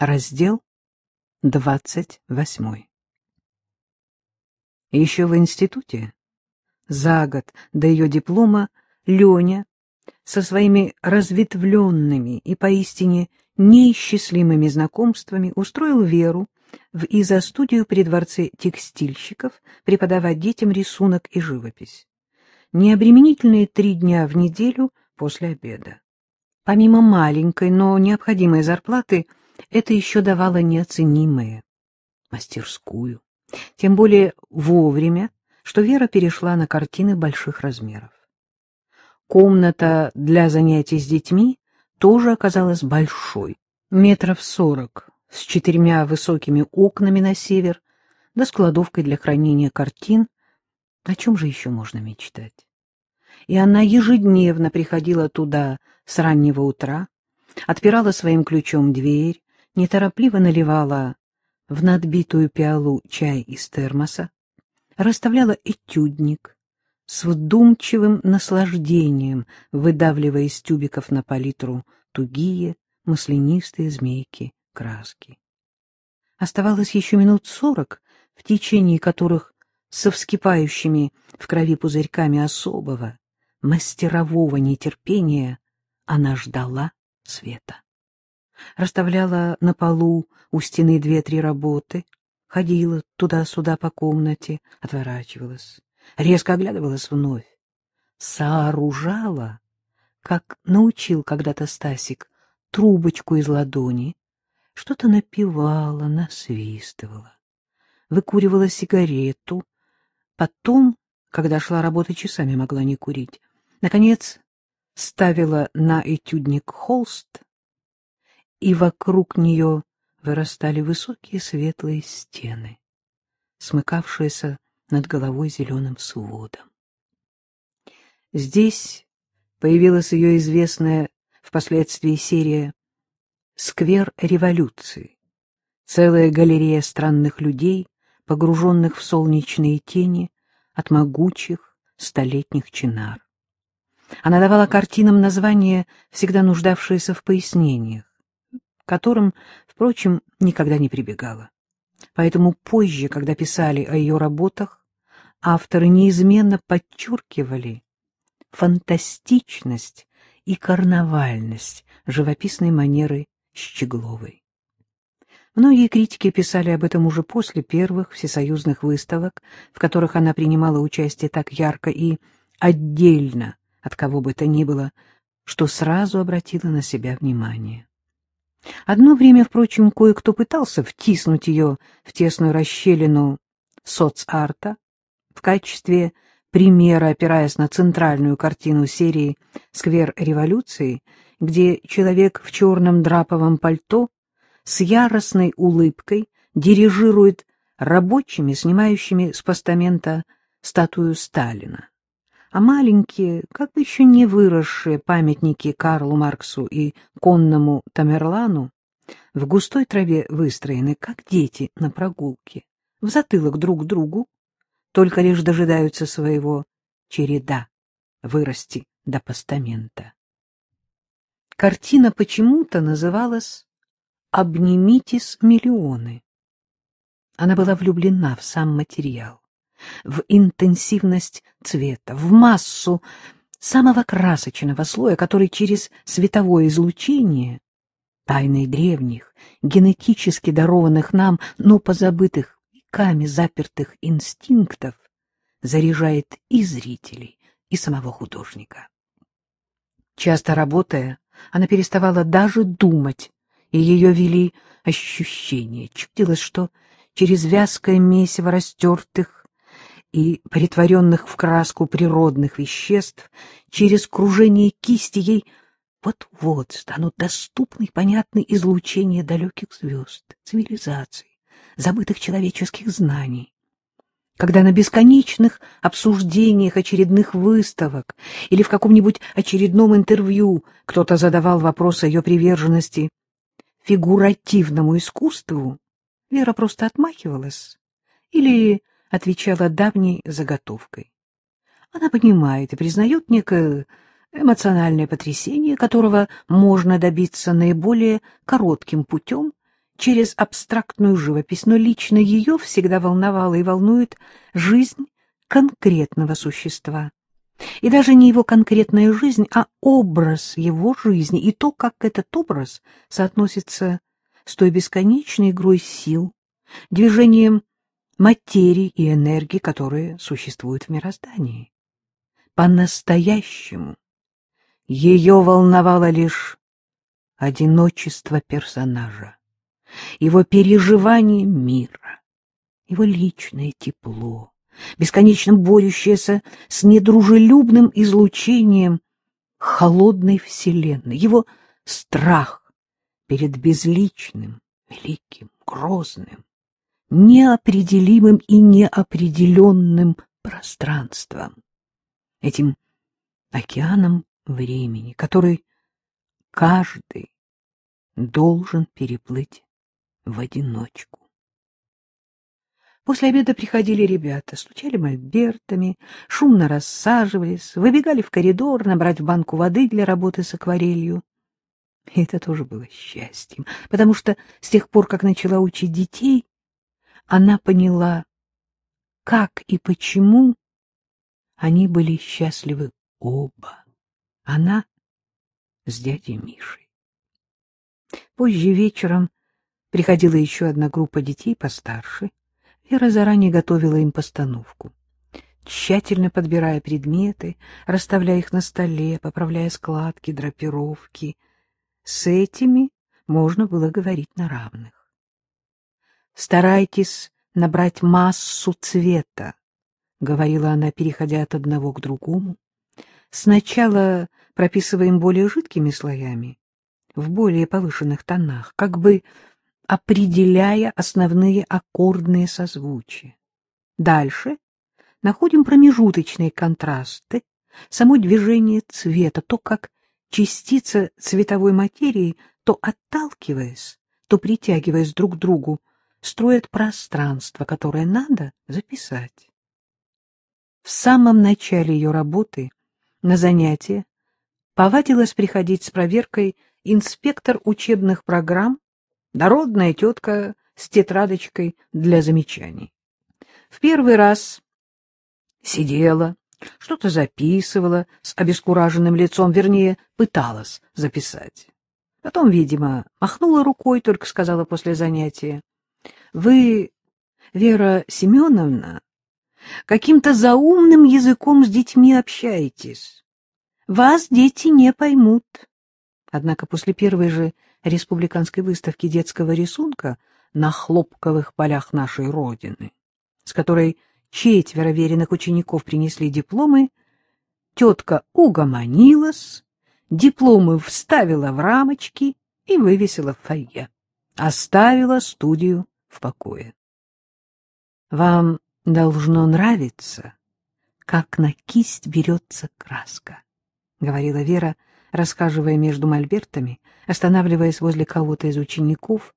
Раздел двадцать восьмой. Еще в институте, за год до ее диплома, Леня со своими разветвленными и поистине неисчислимыми знакомствами устроил Веру в изо-студию при дворце текстильщиков преподавать детям рисунок и живопись. Необременительные три дня в неделю после обеда. Помимо маленькой, но необходимой зарплаты, это еще давало неоценимое — мастерскую. Тем более вовремя, что Вера перешла на картины больших размеров. Комната для занятий с детьми тоже оказалась большой, метров сорок, с четырьмя высокими окнами на север, да с кладовкой для хранения картин. О чем же еще можно мечтать? И она ежедневно приходила туда с раннего утра, отпирала своим ключом дверь, неторопливо наливала в надбитую пиалу чай из термоса, расставляла этюдник, с вдумчивым наслаждением выдавливая из тюбиков на палитру тугие маслянистые змейки краски. Оставалось еще минут сорок, в течение которых со вскипающими в крови пузырьками особого, мастерового нетерпения она ждала света. Расставляла на полу у стены две-три работы, ходила туда-сюда по комнате, отворачивалась, резко оглядывалась вновь, сооружала, как научил когда-то Стасик, трубочку из ладони, что-то напевала, насвистывала, выкуривала сигарету, потом, когда шла работа, часами могла не курить, наконец ставила на этюдник холст, и вокруг нее вырастали высокие светлые стены, смыкавшиеся над головой зеленым сводом. Здесь появилась ее известная впоследствии серия «Сквер революции», целая галерея странных людей, погруженных в солнечные тени от могучих столетних чинар. Она давала картинам названия, всегда нуждавшиеся в пояснениях, которым, впрочем, никогда не прибегала. Поэтому позже, когда писали о ее работах, авторы неизменно подчеркивали фантастичность и карнавальность живописной манеры Щегловой. Многие критики писали об этом уже после первых всесоюзных выставок, в которых она принимала участие так ярко и отдельно от кого бы то ни было, что сразу обратило на себя внимание. Одно время, впрочем, кое-кто пытался втиснуть ее в тесную расщелину соцарта в качестве примера, опираясь на центральную картину серии «Сквер революции», где человек в черном драповом пальто с яростной улыбкой дирижирует рабочими, снимающими с постамента статую Сталина а маленькие, как бы еще не выросшие памятники Карлу Марксу и конному Тамерлану в густой траве выстроены, как дети на прогулке, в затылок друг другу, только лишь дожидаются своего череда вырасти до постамента. Картина почему-то называлась «Обнимитесь, миллионы». Она была влюблена в сам материал в интенсивность цвета, в массу самого красочного слоя, который через световое излучение, тайны древних, генетически дарованных нам, но позабытых веками запертых инстинктов, заряжает и зрителей, и самого художника. Часто работая, она переставала даже думать, и ее вели ощущения. Чудилось, что через вязкое месиво растертых и притворенных в краску природных веществ, через кружение кисти ей вот-вот станут доступны и понятны излучения далеких звезд, цивилизаций, забытых человеческих знаний. Когда на бесконечных обсуждениях очередных выставок или в каком-нибудь очередном интервью кто-то задавал вопрос о ее приверженности фигуративному искусству, Вера просто отмахивалась или отвечала давней заготовкой. Она понимает и признает некое эмоциональное потрясение, которого можно добиться наиболее коротким путем через абстрактную живопись, но лично ее всегда волновала и волнует жизнь конкретного существа. И даже не его конкретная жизнь, а образ его жизни и то, как этот образ соотносится с той бесконечной игрой сил, движением материи и энергии, которые существуют в мироздании. По-настоящему ее волновало лишь одиночество персонажа, его переживание мира, его личное тепло, бесконечно борющееся с недружелюбным излучением холодной вселенной, его страх перед безличным, великим, грозным, неопределимым и неопределенным пространством, этим океаном времени, который каждый должен переплыть в одиночку. После обеда приходили ребята, стучали мольбертами, шумно рассаживались, выбегали в коридор набрать банку воды для работы с акварелью. И это тоже было счастьем, потому что с тех пор, как начала учить детей, она поняла, как и почему они были счастливы оба. Она с дядей Мишей. Позже вечером приходила еще одна группа детей постарше. Вера заранее готовила им постановку. Тщательно подбирая предметы, расставляя их на столе, поправляя складки, драпировки. С этими можно было говорить на равных. «Старайтесь набрать массу цвета», — говорила она, переходя от одного к другому. «Сначала прописываем более жидкими слоями, в более повышенных тонах, как бы определяя основные аккордные созвучия. Дальше находим промежуточные контрасты, само движение цвета, то, как частица цветовой материи, то отталкиваясь, то притягиваясь друг к другу, строят пространство, которое надо записать. В самом начале ее работы на занятия повадилась приходить с проверкой инспектор учебных программ, дородная тетка с тетрадочкой для замечаний. В первый раз сидела, что-то записывала с обескураженным лицом, вернее, пыталась записать. Потом, видимо, махнула рукой, только сказала после занятия. — Вы, Вера Семеновна, каким-то заумным языком с детьми общаетесь. Вас дети не поймут. Однако после первой же республиканской выставки детского рисунка на хлопковых полях нашей Родины, с которой четверо веренных учеников принесли дипломы, тетка угомонилась, дипломы вставила в рамочки и вывесила в фойе, оставила студию в покое. Вам должно нравиться, как на кисть берется краска. — говорила Вера, расхаживая между мольбертами, останавливаясь возле кого-то из учеников,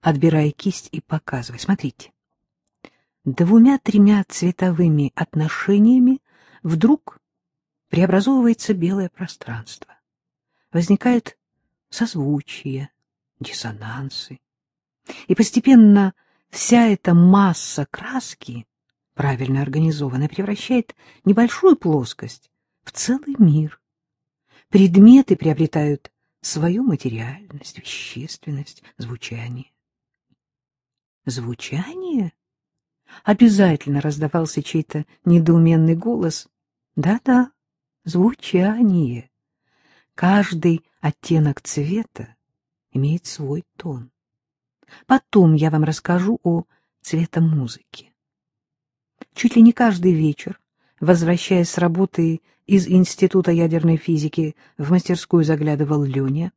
отбирая кисть и показывая. Смотрите, двумя-тремя цветовыми отношениями вдруг преобразовывается белое пространство. Возникает созвучие, диссонансы. И постепенно вся эта масса краски, правильно организованная, превращает небольшую плоскость в целый мир — предметы приобретают свою материальность, вещественность, звучание. Звучание? Обязательно раздавался чей-то недоуменный голос. Да-да, звучание. Каждый оттенок цвета имеет свой тон. Потом я вам расскажу о цветомузыке. Чуть ли не каждый вечер, возвращаясь с работы из Института ядерной физики в мастерскую заглядывал Люня,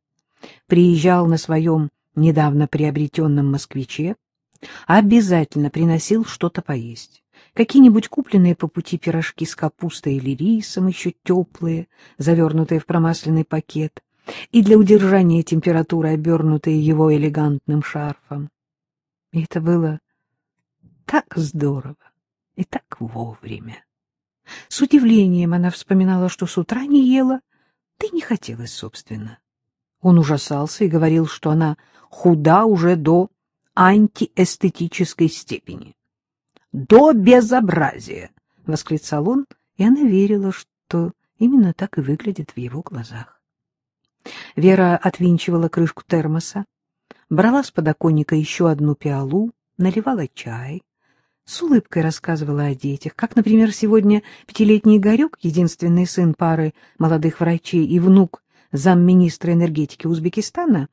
приезжал на своем недавно приобретенном москвиче, обязательно приносил что-то поесть. Какие-нибудь купленные по пути пирожки с капустой или рисом, еще теплые, завернутые в промасленный пакет, и для удержания температуры обернутые его элегантным шарфом. И это было так здорово и так вовремя. С удивлением она вспоминала, что с утра не ела, да и не хотелось, собственно. Он ужасался и говорил, что она худа уже до антиэстетической степени. «До безобразия!» — восклицал он, и она верила, что именно так и выглядит в его глазах. Вера отвинчивала крышку термоса, брала с подоконника еще одну пиалу, наливала чай, с улыбкой рассказывала о детях, как, например, сегодня пятилетний Игорек, единственный сын пары молодых врачей и внук замминистра энергетики Узбекистана,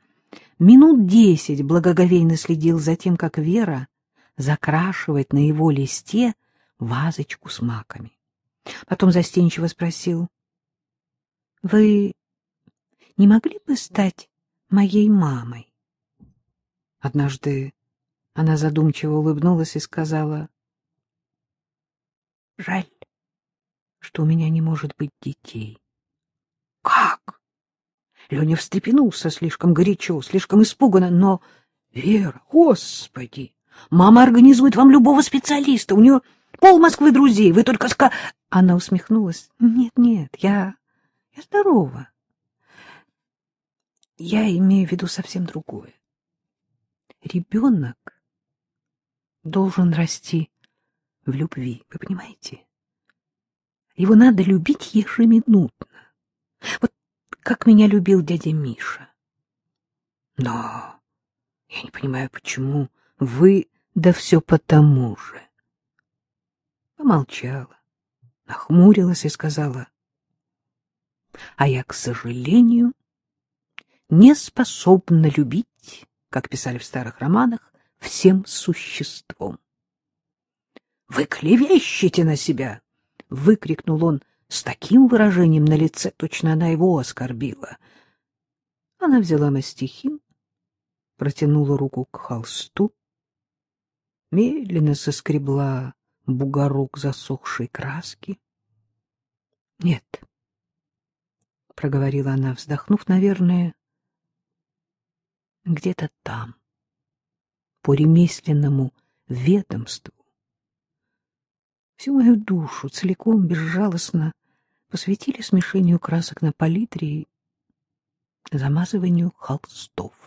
минут десять благоговейно следил за тем, как Вера закрашивает на его листе вазочку с маками. Потом застенчиво спросил, — Вы не могли бы стать моей мамой? Однажды она задумчиво улыбнулась и сказала, — Жаль, что у меня не может быть детей. — Как? Леня встрепенулся слишком горячо, слишком испуганно, но... Вера, господи! Мама организует вам любого специалиста, у нее пол Москвы друзей, вы только ска... Она усмехнулась. Нет, нет, я... я здорова. Я имею в виду совсем другое. Ребенок должен расти в любви, вы понимаете? Его надо любить ежеминутно. Вот как меня любил дядя Миша. Но я не понимаю, почему вы... Да все потому же. Помолчала, нахмурилась и сказала. А я, к сожалению, не способна любить, как писали в старых романах, всем существом. — Вы клевещете на себя! — выкрикнул он с таким выражением на лице, точно она его оскорбила. Она взяла мастихин, протянула руку к холсту, медленно соскребла бугорок засохшей краски. — Нет, — проговорила она, вздохнув, наверное, где-то там, по ремесленному ведомству. Всю мою душу целиком, безжалостно посвятили смешению красок на палитре и замазыванию холстов.